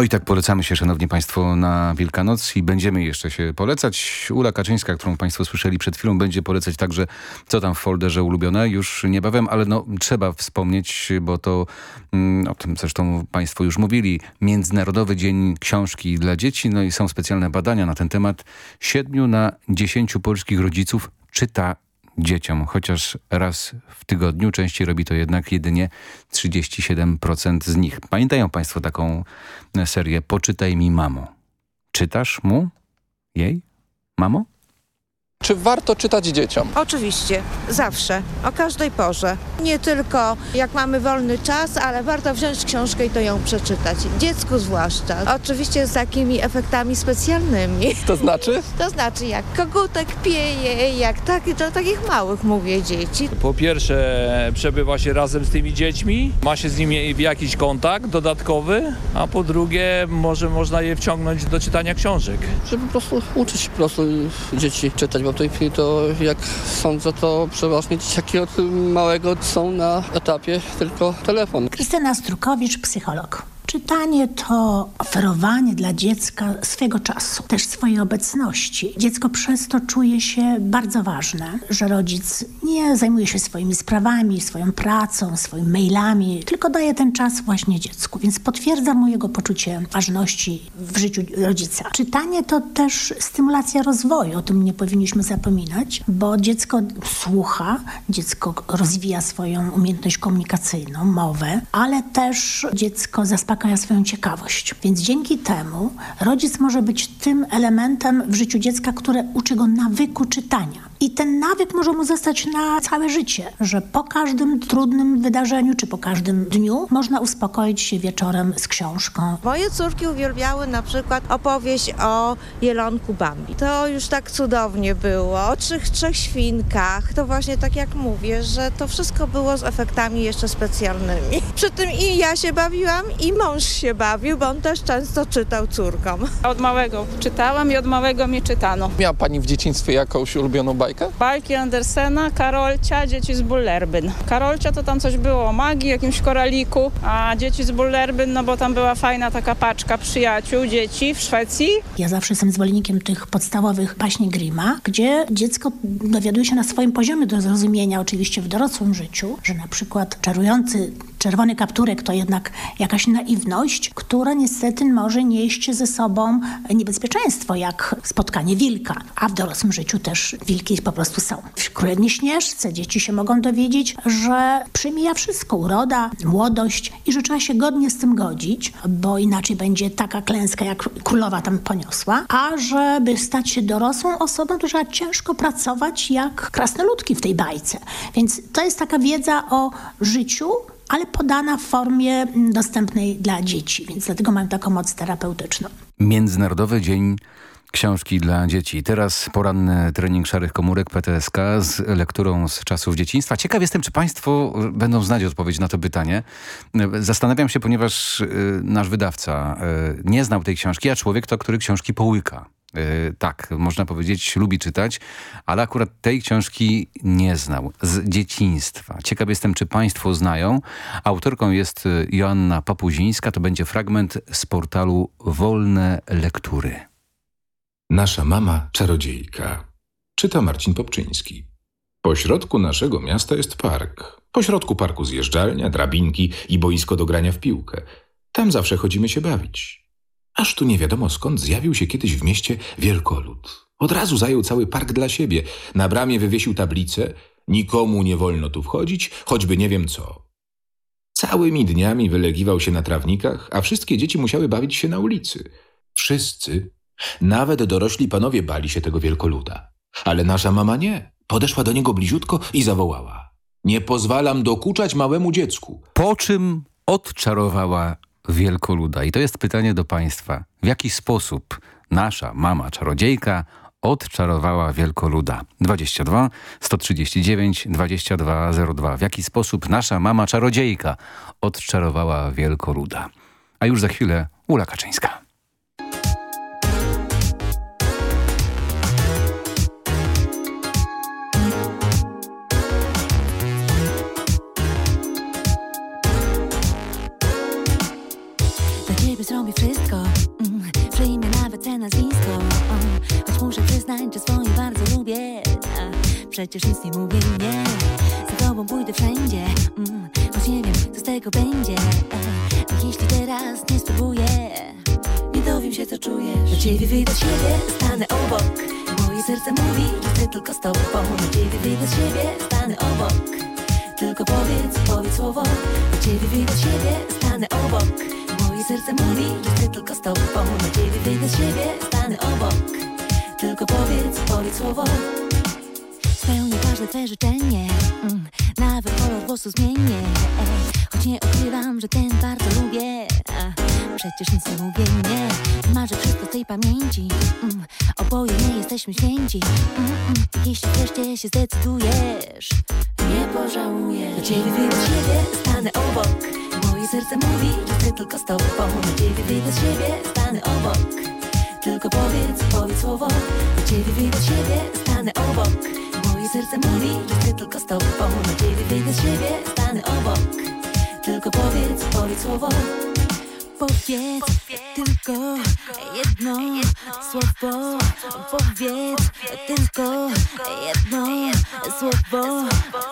Oj, tak polecamy się, szanowni państwo, na Wielkanoc i będziemy jeszcze się polecać. Ula Kaczyńska, którą państwo słyszeli przed chwilą, będzie polecać także, co tam w folderze ulubione, już niebawem, ale no trzeba wspomnieć, bo to, mm, o tym zresztą państwo już mówili, Międzynarodowy Dzień Książki dla Dzieci, no i są specjalne badania na ten temat. Siedmiu na dziesięciu polskich rodziców czyta dzieciom, chociaż raz w tygodniu, częściej robi to jednak jedynie 37% z nich. Pamiętają Państwo taką serię Poczytaj mi mamo. Czytasz mu? Jej? Mamo? Czy warto czytać dzieciom? Oczywiście, zawsze, o każdej porze. Nie tylko jak mamy wolny czas, ale warto wziąć książkę i to ją przeczytać. Dziecku zwłaszcza. Oczywiście z takimi efektami specjalnymi. To znaczy? To znaczy jak kogutek pieje, jak taki, do takich małych mówię dzieci. Po pierwsze przebywa się razem z tymi dziećmi, ma się z nimi jakiś kontakt dodatkowy, a po drugie może można je wciągnąć do czytania książek. Żeby po prostu uczyć po prostu dzieci czytać, bo w tej chwili to jak sądzę, to przeważnie dzieciaki od małego są na etapie tylko telefon. Krystyna Strukowicz, psycholog. Czytanie to oferowanie dla dziecka swego czasu, też swojej obecności. Dziecko przez to czuje się bardzo ważne, że rodzic nie zajmuje się swoimi sprawami, swoją pracą, swoimi mailami, tylko daje ten czas właśnie dziecku, więc potwierdza mu jego poczucie ważności w życiu rodzica. Czytanie to też stymulacja rozwoju, o tym nie powinniśmy zapominać, bo dziecko słucha, dziecko rozwija swoją umiejętność komunikacyjną, mowę, ale też dziecko zaspokaja swoją ciekawość. Więc dzięki temu rodzic może być tym elementem w życiu dziecka, które uczy go nawyku czytania. I ten nawyk może mu zostać na całe życie, że po każdym trudnym wydarzeniu czy po każdym dniu można uspokoić się wieczorem z książką. Moje córki uwielbiały na przykład opowieść o jelonku Bambi. To już tak cudownie było. O trzech, trzech świnkach. To właśnie tak jak mówię, że to wszystko było z efektami jeszcze specjalnymi. Przy tym i ja się bawiłam i mąż się bawił, bo on też często czytał córkom. Od małego czytałam i od małego mi czytano. Miała pani w dzieciństwie jakąś ulubioną bajkę? Bajki Andersena, Karolcia, Dzieci z Bullerbyn. Karolcia to tam coś było o magii, jakimś koraliku, a Dzieci z Bullerbyn, no bo tam była fajna taka paczka przyjaciół, dzieci w Szwecji. Ja zawsze jestem zwolennikiem tych podstawowych baśni Grima, gdzie dziecko dowiaduje się na swoim poziomie do zrozumienia, oczywiście w dorosłym życiu, że na przykład czarujący czerwony kapturek to jednak jakaś naiwność, która niestety może nieść ze sobą niebezpieczeństwo, jak spotkanie wilka, a w dorosłym życiu też wilki po prostu są. W Królewnie Śnieżce dzieci się mogą dowiedzieć, że przymija wszystko, uroda, młodość i że trzeba się godnie z tym godzić, bo inaczej będzie taka klęska, jak królowa tam poniosła, a żeby stać się dorosłą osobą, to trzeba ciężko pracować jak krasnoludki w tej bajce. Więc to jest taka wiedza o życiu, ale podana w formie dostępnej dla dzieci, więc dlatego mają taką moc terapeutyczną. Międzynarodowy Dzień Książki dla dzieci. Teraz poranny trening szarych komórek PTSK z lekturą z czasów dzieciństwa. Ciekaw jestem, czy Państwo będą znać odpowiedź na to pytanie. Zastanawiam się, ponieważ y, nasz wydawca nie znał tej książki, a człowiek to, który książki połyka. Y, tak, można powiedzieć, lubi czytać, ale akurat tej książki nie znał z dzieciństwa. Ciekaw jestem, czy Państwo znają. Autorką jest y, Joanna Papuzińska. To będzie fragment z portalu Wolne Lektury. Nasza mama czarodziejka. Czyta Marcin Popczyński. Po środku naszego miasta jest park. Po środku parku zjeżdżalnia, drabinki i boisko do grania w piłkę. Tam zawsze chodzimy się bawić. Aż tu nie wiadomo skąd zjawił się kiedyś w mieście wielkolud. Od razu zajął cały park dla siebie. Na bramie wywiesił tablicę. Nikomu nie wolno tu wchodzić, choćby nie wiem co. Całymi dniami wylegiwał się na trawnikach, a wszystkie dzieci musiały bawić się na ulicy. Wszyscy, nawet dorośli panowie bali się tego wielkoluda. Ale nasza mama nie. Podeszła do niego bliziutko i zawołała. Nie pozwalam dokuczać małemu dziecku. Po czym odczarowała wielkoluda? I to jest pytanie do Państwa. W jaki sposób nasza mama czarodziejka odczarowała wielkoluda? 22 139 2202. W jaki sposób nasza mama czarodziejka odczarowała wielkoluda? A już za chwilę Ula Kaczyńska. Że swoje bardzo lubię. A przecież nic nie mówię nie. Za tobą pójdę wszędzie. Mm, Choć nie wiem, co z tego będzie. A, jeśli teraz nie spróbuję Nie dowiem się, co czujesz. Do ciebie wyjdę z siebie, stanę obok. Moje serce mówi, że chcę tylko z tobą. Do ciebie wyjdę z siebie, stanę obok. Tylko powiedz, powiedz słowo. Do ciebie wyjdę z siebie, stanę obok. Moje serce mówi, że chcę tylko z tobą. Do ciebie wyjdę z siebie, stanę obok Tylko powiedz, powiedz słowo. Spełnię każde twoje życzenie. Mm, Nawet kolor włosów zmienię. Choć nie ukrywam, że ten bardzo lubię. A, Przecież nic nie mówię, nie. Marzę wszystko z tej pamięci. Mm, Oboje nie jesteśmy święci. Mm, mm, Jeśli wreszcie się zdecydujesz Nie pożałujesz. Do ciebie wyjdę z siebie, stanę obok. Moje serce mówi, że chcę tylko z tobą. Do ciebie wyjdę z siebie, stanę obok Tylko powiedz, powiedz słowo. Do ciebie wyjdę z siebie, stanę obok. Moje serce mówi, że chcę tylko z tobą. Do ciebie wyjdę z siebie, stanę obok. Tylko powiedz, powiedz słowo. Powiedz tylko jedno słowo. Powiedz tylko jedno słowo.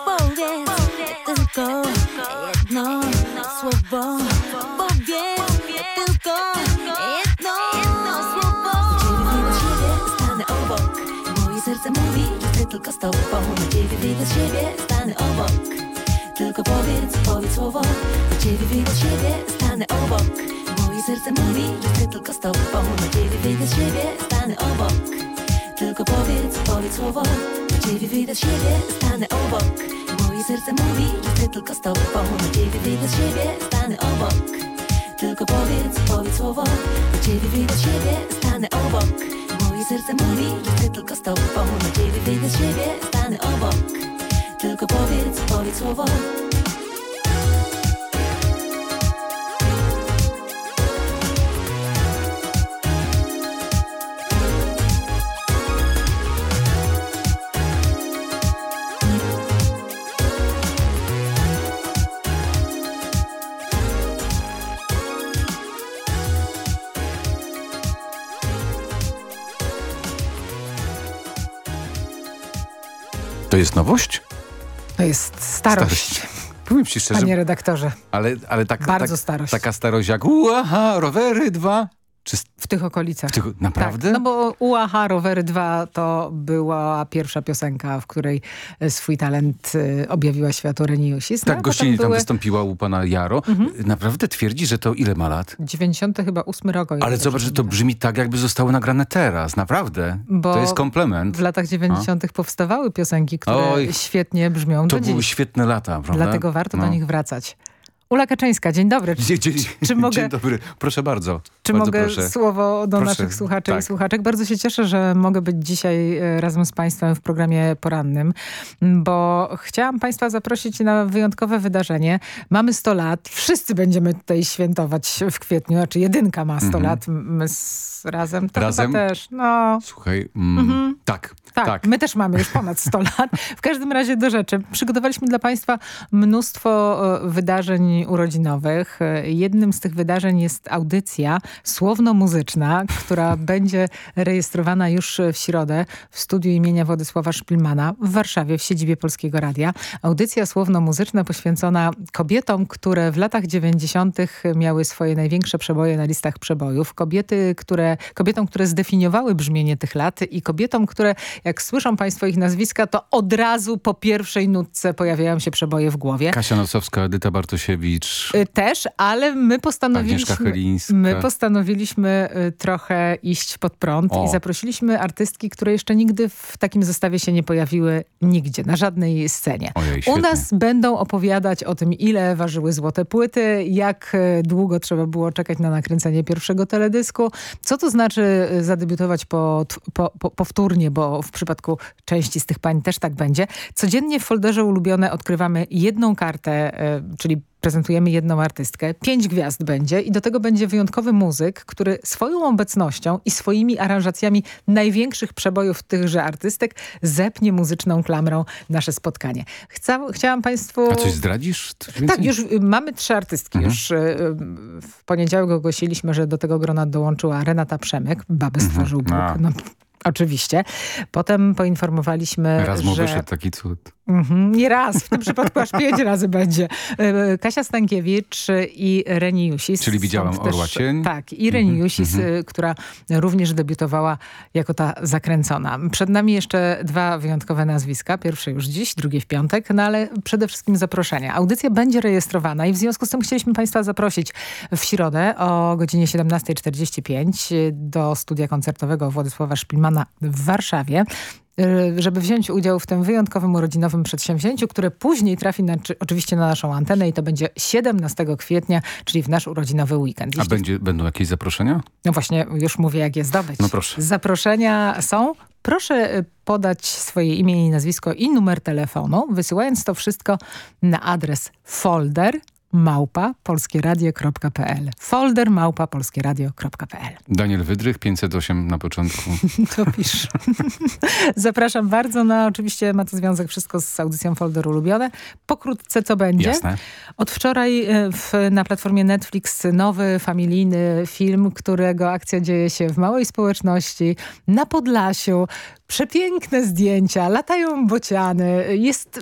Powiedz tylko jedno słowo. Powiedz tylko tylko z tobą. Do ciebie wyjdę siebie, stanę obok. Tylko powiedz, powiedz słowo. Do ciebie wyjdę z siebie, stanę obok. Moje serce mówi, że chcę tylko z tobą. Do ciebie wyjdę siebie, stanę obok. Tylko powiedz, powiedz słowo. Do ciebie wyjdę z siebie, stanę obok. Moje serce mówi, że chcę tylko z tobą. Do ciebie wyjdę siebie, stanę obok. Tylko powiedz, powiedz słowo. Do ciebie wyjdę z siebie, stanę obok serce mówi, że chcę tylko z tobą. Ciebie wyjdę z siebie, stanę obok. Tylko powiedz, powiedz słowo To jest nowość? To jest starość. starość. Powiem ci szczerze. Panie redaktorze. Ale, ale tak, Bardzo tak, starość. Taka starość jak uaha, rowery dwa. Tych okolicach. W tych, naprawdę? Tak, no bo UAH Rowery 2 to była pierwsza piosenka, w której e, swój talent y, objawiła światu Reni Jusis. Tak, no, gościnie tam były... wystąpiła u pana Jaro. Mhm. Naprawdę twierdzi, że to ile ma lat? 90 chyba 8 rok. Ale zobacz, że to brzmi tak, jakby zostało nagrane teraz. Naprawdę. Bo to jest komplement. w latach 90 A? powstawały piosenki, które Oj, świetnie brzmią To dziś. były świetne lata, prawda? Dlatego warto no. do nich wracać. Ula Kaczyńska, dzień dobry. Dzień, dzień, czy mogę, dzień dobry, proszę bardzo. Czy bardzo mogę proszę. słowo do Proszę. naszych słuchaczy Tak. i słuchaczek? Bardzo się cieszę, że mogę być dzisiaj e, razem z Państwem w programie porannym, bo chciałam Państwa zaprosić na wyjątkowe wydarzenie. Mamy 100 lat, wszyscy będziemy tutaj świętować w kwietniu, znaczy jedynka ma 100 Mhm. lat, my z, razem to Razem? też. No, Słuchaj, mm, Mhm. tak, tak, tak. my też mamy już ponad 100 lat. W każdym razie do rzeczy. Przygotowaliśmy dla Państwa mnóstwo e, wydarzeń urodzinowych. Jednym z tych wydarzeń jest audycja słowno-muzyczna, która będzie rejestrowana już w środę w studiu imienia Władysława Szpilmana w Warszawie w siedzibie Polskiego Radia. Audycja słowno-muzyczna poświęcona kobietom, które w latach 90. miały swoje największe przeboje na listach przebojów. Kobiety, które, kobietom, które zdefiniowały brzmienie tych lat i kobietom, które jak słyszą Państwo ich nazwiska, to od razu po pierwszej nutce pojawiają się przeboje w głowie. Kasia Nocowska, Edyta Bartosiewicz. Y, Też, ale my postanowiliśmy, my postanowiliśmy y, trochę iść pod prąd O. i zaprosiliśmy artystki, które jeszcze nigdy w takim zestawie się nie pojawiły nigdzie, na żadnej scenie. Ojej, U nas będą opowiadać o tym, ile ważyły złote płyty, jak y, długo trzeba było czekać na nakręcenie pierwszego teledysku, co to znaczy zadebiutować po, po, po, powtórnie, bo w przypadku części z tych pań też tak będzie. Codziennie w folderze ulubione odkrywamy jedną kartę, czyli prezentujemy jedną artystkę. Pięć gwiazd będzie i do tego będzie wyjątkowy muzyk, który swoją obecnością i swoimi aranżacjami największych przebojów tychże artystek zepnie muzyczną klamrą nasze spotkanie. Chca, chciałam Państwu... A coś zdradzisz? Coś Tak, już y, mamy trzy artystki. Mhm. Już y, y, w poniedziałek ogłosiliśmy, że do tego grona dołączyła Renata Przemyk. Babę stworzył Bóg. A. No, oczywiście. Potem poinformowaliśmy, Raz mu że... wyszedł taki cud. Mhm, nie raz, w tym przypadku aż pięć razy będzie. E, Kasia Stankiewicz i Reni Jusis. Czyli widziałam też- Orła Cień. Tak, i Reni Mhm, Jusis, mhm. y, która również debiutowała jako ta zakręcona. Przed nami jeszcze dwa wyjątkowe nazwiska. Pierwsze już dziś, drugie w piątek, no ale przede wszystkim zaproszenia. Audycja będzie rejestrowana i w związku z tym chcieliśmy Państwa zaprosić w środę o godzinie 17.45 do studia koncertowego Władysława Szpilmana w Warszawie y, żeby wziąć udział w tym wyjątkowym urodzinowym przedsięwzięciu, które później trafi na, czy, oczywiście na naszą antenę i to będzie 17 kwietnia, czyli w nasz urodzinowy weekend. A Jeśli- będzie, będą jakieś zaproszenia? No właśnie, już mówię, jak je zdobyć. No proszę. Zaproszenia są. Proszę y, podać swoje imię i nazwisko i numer telefonu, wysyłając to wszystko na adres folder małpa polskieradio.pl folder małpa polskieradio.pl Daniel Wydrych, 508 na początku. To pisz. Zapraszam bardzo. No oczywiście ma to związek wszystko z audycją Folder Ulubione. Pokrótce co będzie. Jasne. Od wczoraj e, w, na platformie Netflix nowy familijny film, którego akcja dzieje się w małej społeczności, na Podlasiu. Przepiękne zdjęcia, latają bociany. Jest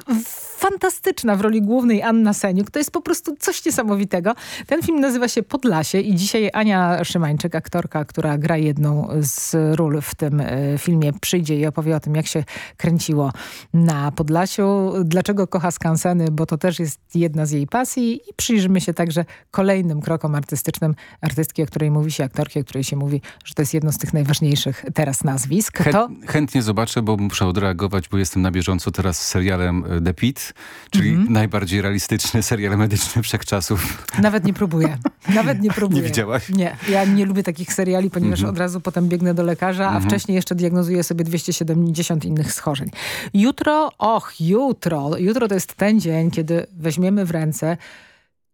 fantastyczna w roli głównej Anna Seniuk. To jest po prostu coś niesamowitego. Ten film nazywa się Podlasie i dzisiaj Ania Szymańczyk, aktorka, która gra jedną z ról w tym e, filmie, przyjdzie i opowie o tym, jak się kręciło na Podlasiu, dlaczego kocha skanseny, bo to też jest jedna z jej pasji i przyjrzymy się także kolejnym krokom artystycznym artystki, o której mówi się, aktorki, o której się mówi, że to jest jedno z tych najważniejszych teraz nazwisk. To chętnie zobaczę, bo muszę odreagować, bo jestem na bieżąco teraz z serialem e, The Pit, czyli Mhm. najbardziej realistyczny serial medyczny wszechczasów. Nawet nie próbuję. Nawet nie próbuję. Nie widziałaś? Nie. Ja nie lubię takich seriali, ponieważ Mhm. od razu potem biegnę do lekarza, a Mhm. wcześniej jeszcze diagnozuję sobie 270 innych schorzeń. Jutro, och, jutro. Jutro to jest ten dzień, kiedy weźmiemy w ręce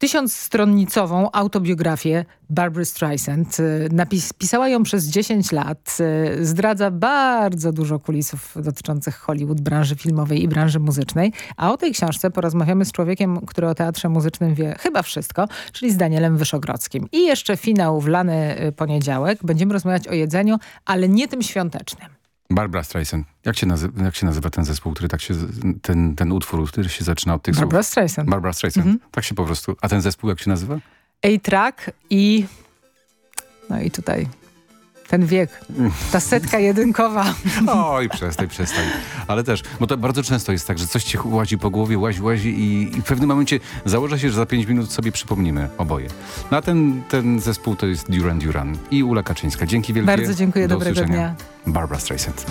tysiącstronnicową autobiografię Barbary Streisand. Y, Napis, pisała ją przez 10 lat. y, Zdradza bardzo dużo kulisów dotyczących Hollywood, branży filmowej i branży muzycznej. A o tej książce porozmawiamy z człowiekiem, który o teatrze muzycznym wie chyba wszystko, czyli z Danielem Wyszogrodzkim. I jeszcze finał w lany y, poniedziałek. Będziemy rozmawiać o jedzeniu, ale nie tym świątecznym. Barbara Streisand. Jak się, nazy jak się nazywa ten zespół, który tak się, ten, ten utwór, który się zaczyna od tych Barbara słów? Streisand. Barbara Streisand. Mhm. Tak się po prostu. A ten zespół jak się nazywa? A-Track i no i tutaj ten wiek, ta setka jedynkowa. Oj, przestań, przestań. Ale też, bo to bardzo często jest tak, że coś ci łazi po głowie, łazi, łazi i, i w pewnym momencie założę się, że za pięć minut sobie przypomnimy oboje. No a ten, ten zespół to jest Duran Duran i Ula Kaczyńska. Dzięki wielkie. Bardzo dziękuję, Do dobrego usłyszenia. dnia. Barbara Streisand.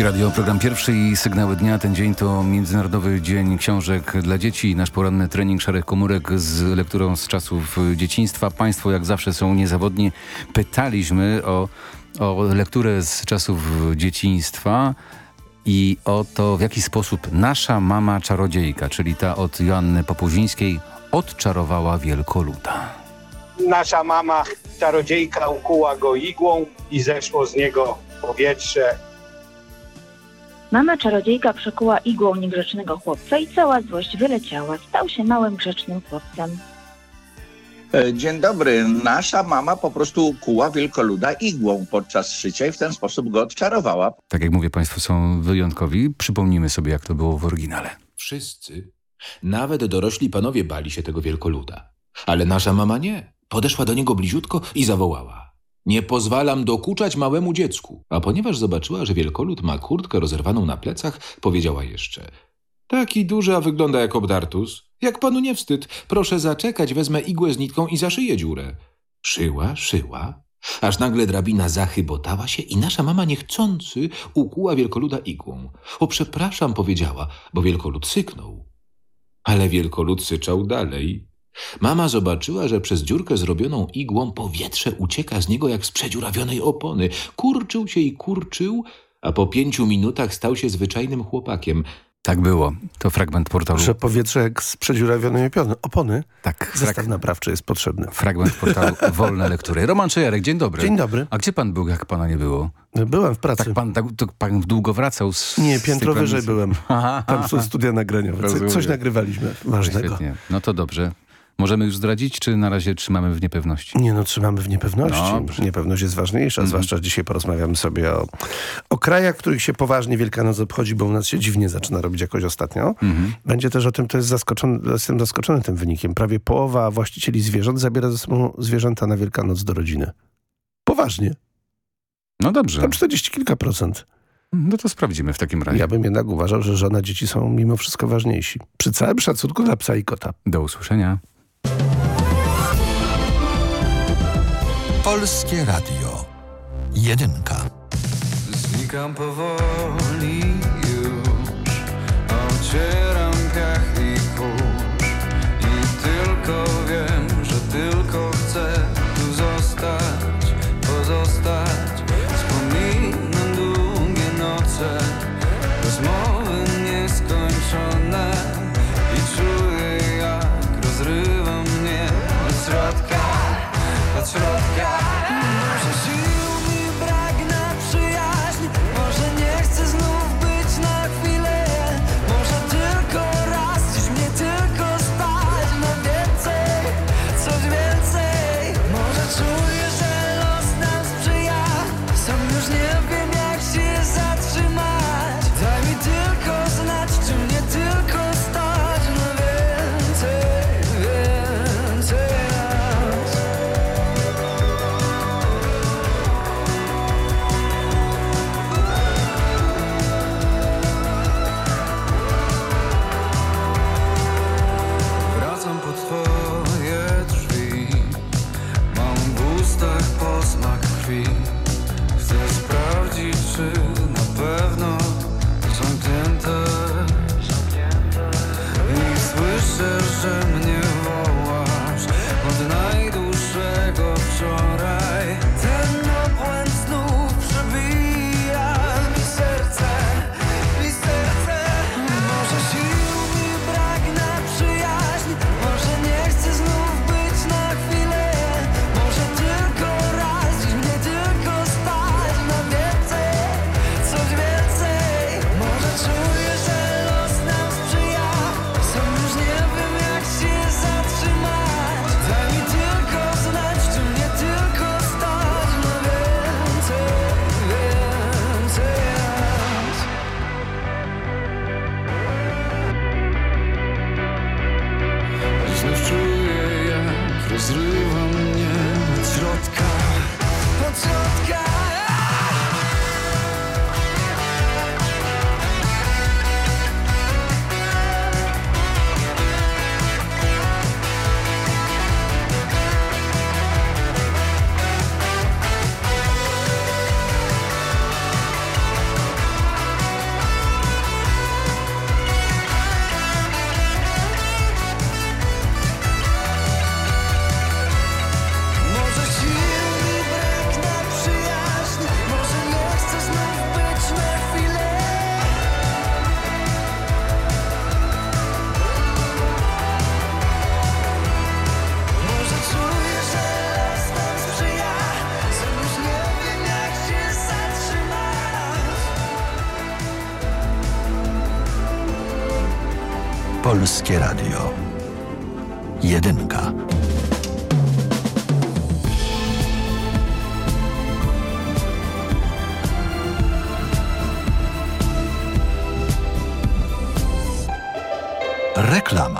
Polskie Radio, program pierwszy i sygnały dnia. Ten dzień to Międzynarodowy Dzień Książek dla Dzieci. Nasz poranny trening Szarych Komórek z lekturą z czasów dzieciństwa. Państwo jak zawsze są niezawodni. Pytaliśmy o, o lekturę z czasów dzieciństwa i o to, w jaki sposób nasza mama czarodziejka, czyli ta od Joanny Popuzińskiej, odczarowała wielkoluda. Nasza mama czarodziejka ukuła go igłą i zeszło z niego powietrze. Mama czarodziejka przekuła igłą niegrzecznego chłopca i cała złość wyleciała. Stał się małym grzecznym chłopcem. E, Dzień dobry. Nasza mama po prostu kuła wielkoluda igłą podczas szycia i w ten sposób go odczarowała. Tak jak mówię, Państwo są wyjątkowi. Przypomnijmy sobie, jak to było w oryginale. Wszyscy, nawet dorośli panowie bali się tego wielkoluda. Ale nasza mama nie. Podeszła do niego bliziutko i zawołała. Nie pozwalam dokuczać małemu dziecku. A ponieważ zobaczyła, że wielkolud ma kurtkę rozerwaną na plecach, powiedziała jeszcze. Taki duży, a wygląda jak obdartus. Jak panu nie wstyd, proszę zaczekać, wezmę igłę z nitką i zaszyję dziurę. Szyła, szyła, aż nagle drabina zachybotała się i nasza mama niechcący ukuła wielkoluda igłą. O, przepraszam, powiedziała, bo wielkolud syknął. Ale wielkolud syczał dalej. Mama zobaczyła, że przez dziurkę zrobioną igłą powietrze ucieka z niego jak z przedziurawionej opony. Kurczył się i kurczył, a po pięciu minutach stał się zwyczajnym chłopakiem. Tak było. To fragment portalu. Że powietrze jak z przedziurawionej opony. opony. Tak. Zestaw naprawczy jest potrzebny. Fragment portalu Wolne Lektury. Roman Czejarek, dzień dobry. Dzień dobry. A gdzie pan był, jak pana nie było? Byłem w pracy. Tak pan, tak, to pan długo wracał z Nie, z piętro tej wyżej byłem. Aha, Tam są studia nagraniowe. Coś nagrywaliśmy ważnego. Świetnie. No to dobrze. Możemy już zdradzić, czy na razie trzymamy w niepewności? Nie no, trzymamy w niepewności. Dobrze. Niepewność jest ważniejsza, zwłaszcza że dzisiaj porozmawiamy sobie o, o krajach, w których się poważnie Wielkanoc obchodzi, bo u nas się dziwnie zaczyna robić jakoś ostatnio. Będzie też o tym, to jest zaskoczony, jestem zaskoczony tym wynikiem. Prawie połowa właścicieli zwierząt zabiera ze sobą zwierzęta na Wielkanoc do rodziny. Poważnie. No dobrze. Tam 40 kilka procent. No to sprawdzimy w takim razie. Ja bym jednak uważał, że żona, dzieci są mimo wszystko ważniejsi. Przy całym szacunku dla psa i kota. Do usłyszenia. Polskie Radio. Jedynka. Znikam powoli już, ocieram od Polskie Radio. Jedynka. Reklama.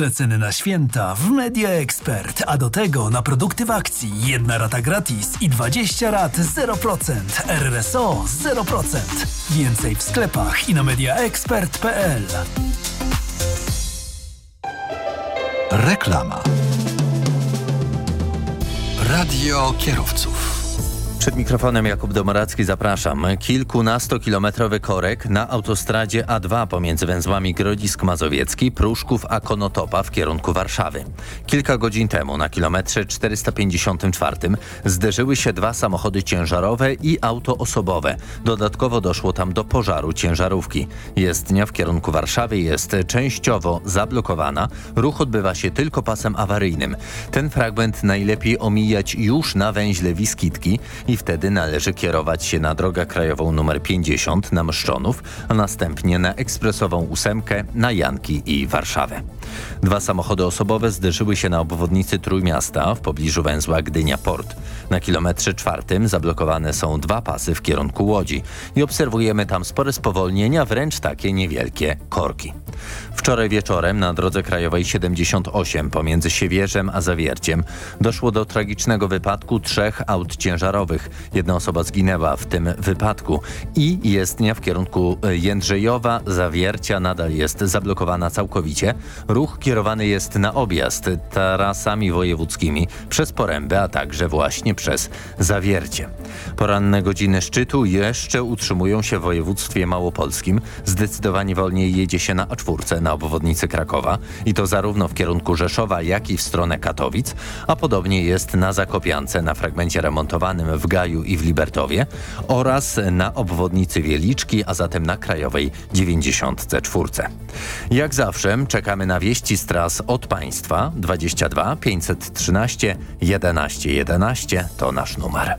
Przeceny na święta w Media Expert, a do tego na produkty w akcji. Jedna rata gratis i 20 rat 0%. RSO 0%. Więcej w sklepach i na mediaexpert.pl. Reklama. Radio kierowców. Przed mikrofonem Jakub Domoracki zapraszam. Kilkunastokilometrowy korek na autostradzie A2 pomiędzy węzłami Grodzisk Mazowiecki, Pruszków a Konotopa w kierunku Warszawy. Kilka godzin temu na kilometrze 454 zderzyły się dwa samochody ciężarowe i auto osobowe. Dodatkowo doszło tam do pożaru ciężarówki. Jezdnia w kierunku Warszawy jest częściowo zablokowana. Ruch odbywa się tylko pasem awaryjnym. Ten fragment najlepiej omijać już na węźle Wiskitki i wtedy należy kierować się na drogę krajową nr 50 na Mszczonów, a następnie na ekspresową ósemkę na Janki i Warszawę. Dwa samochody osobowe zderzyły się na obwodnicy Trójmiasta w pobliżu węzła Gdynia-Port. Na kilometrze czwartym zablokowane są dwa pasy w kierunku Łodzi i obserwujemy tam spore spowolnienia, wręcz takie niewielkie korki. Wczoraj wieczorem na drodze krajowej 78 pomiędzy Siewierzem a Zawierciem doszło do tragicznego wypadku trzech aut ciężarowych. Jedna osoba zginęła w tym wypadku i jezdnia w kierunku Jędrzejowa Zawiercia nadal jest zablokowana całkowicie. Ruch kierowany jest na objazd trasami wojewódzkimi przez Porębę, a także właśnie przez Zawiercie. Poranne godziny szczytu jeszcze utrzymują się w województwie małopolskim. Zdecydowanie wolniej jedzie się na A4 na obwodnicy Krakowa i to zarówno w kierunku Rzeszowa, jak i w stronę Katowic, a podobnie jest na Zakopiance na fragmencie remontowanym w Gaju i w Libertowie oraz na obwodnicy Wieliczki, a zatem na Krajowej 94. Jak zawsze czekamy na wieści z tras od Państwa 22 513 11 11 to nasz numer.